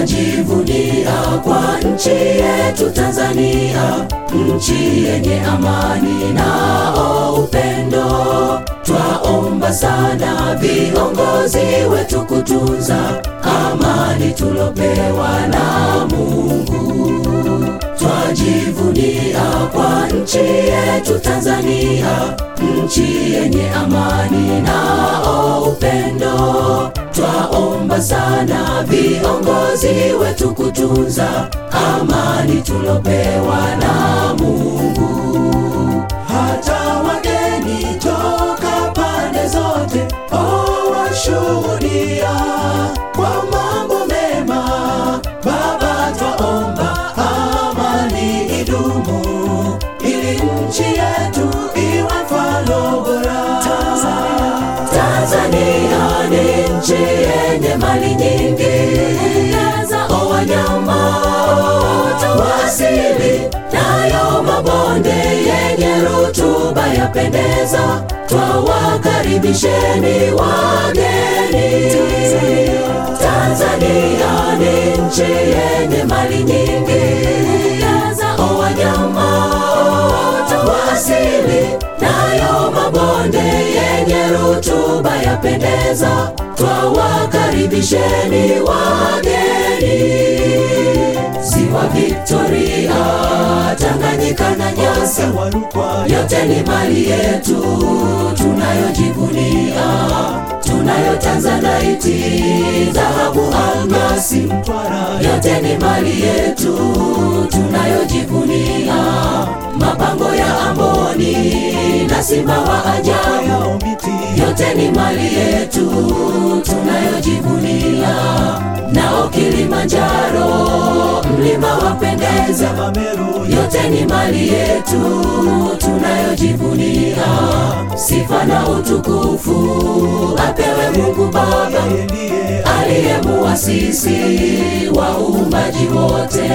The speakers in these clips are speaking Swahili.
Twajivunia kwa nchi yetu Tanzania, nchi yenye amani na upendo. Twaomba sana viongozi wetu kutunza amani tulopewa na Mungu. Twajivunia kwa nchi yetu Tanzania, nchi yenye amani na upendo. Twaomba sana viongozi wetu kutunza amani tulopewa na Mungu. Wanyama wa nayo mabonde yenye rutuba yapendeza. Twawakaribisheni wageni. Tanzania ni nchi yenye mali nyingi, za wanyama wa asili, nayo mabonde yenye rutuba yapendeza. Twawakaribisheni wageni. Ziwa Victoria, Tanganyika na Nyasa, yote ni mali yetu tunayojivunia, tunayo tanzanite, dhahabu, almasi, yote ni mali yetu tunayojivunia, mapango ya Amboni na simba wa ajabu, yote ni mali yetu mlima wapendeza, yote ni mali yetu tunayojivunia. Sifa na utukufu apewe Mungu Baba aliyemuwasisi wa uumbaji wote.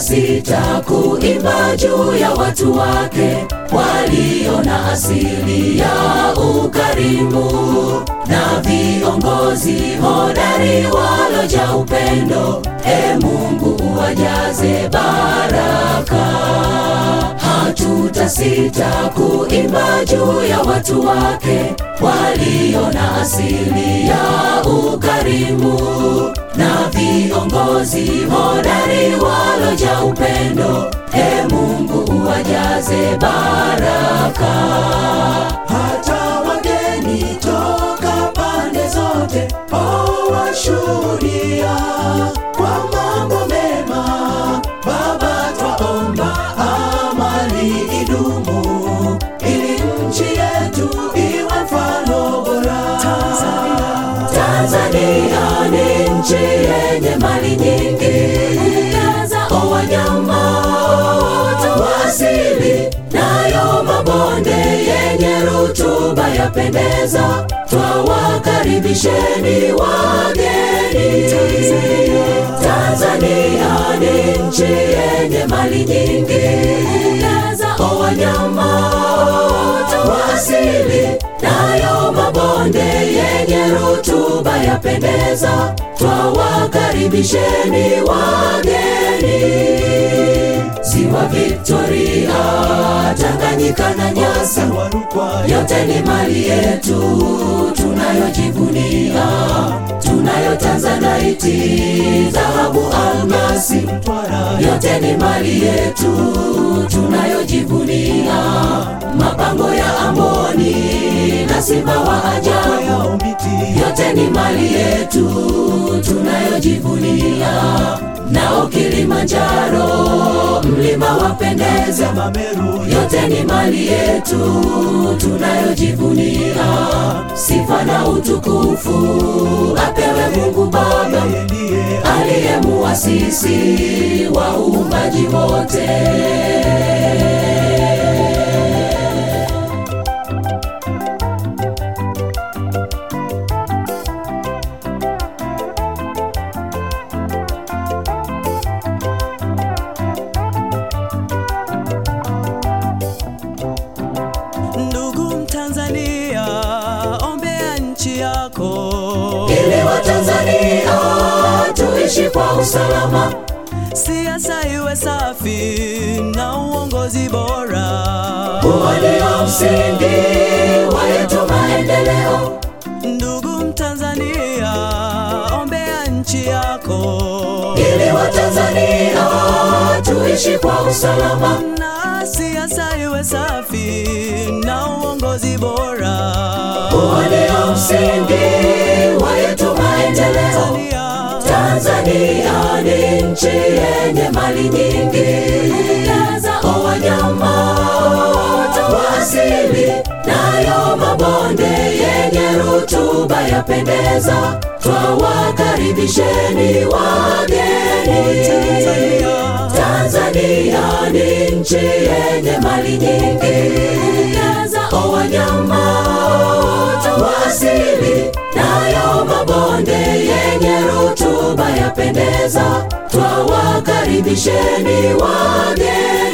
Hatutasita kuimba juu ya watu wake walio na asili ya ukarimu na viongozi hodari waloja upendo. E Mungu uwajaze baraka. Hatutasita kuimba juu ya watu wake walio na asili ya ukarimu na viongozi hodari waloja upendo. E Mungu uwajaze baraka. Yapendeza. Twawa twawakaribisheni wageni. Tanzania ni nchi yenye mali nyingi, kwa wanyama wa asili, nayo mabonde yenye rutuba yapendeza. Twawakaribisheni wageni. Ziwa Victoria, Tanganyika na Nyasa, yote ni mali yetu tunayojivunia, tunayo tanzanaiti, dhahabu, almasi, yote ni mali yetu tunayojivunia, mapango ya Amboni na simba wa ajabu, yote ni mali yetu tunayojivunia, Kilimanjaro mlima wapendeza, yote ni mali yetu tunayojivunia, sifa na utukufu apewe Mungu Baba aliye muasisi wa uumbaji wote. Kwa usalama, siasa iwe safi na uongozi bora. huo ndio msingi wa yetu maendeleo. Ndugu Mtanzania, ombea nchi yako ili Watanzania tuishi kwa usalama, na siasa iwe safi na uongozi bora. huo ndio msingi nchi yenye mali nyingi, za wanyama wa asili, nayo mabonde yenye rutuba yapendeza. Twawakaribisheni wageni. Tanzania. Ni nchi yenye mali nyingi, mbuga za wanyama wa asili, nayo mabonde rutuba yapendeza. Twawakaribisheni wageni.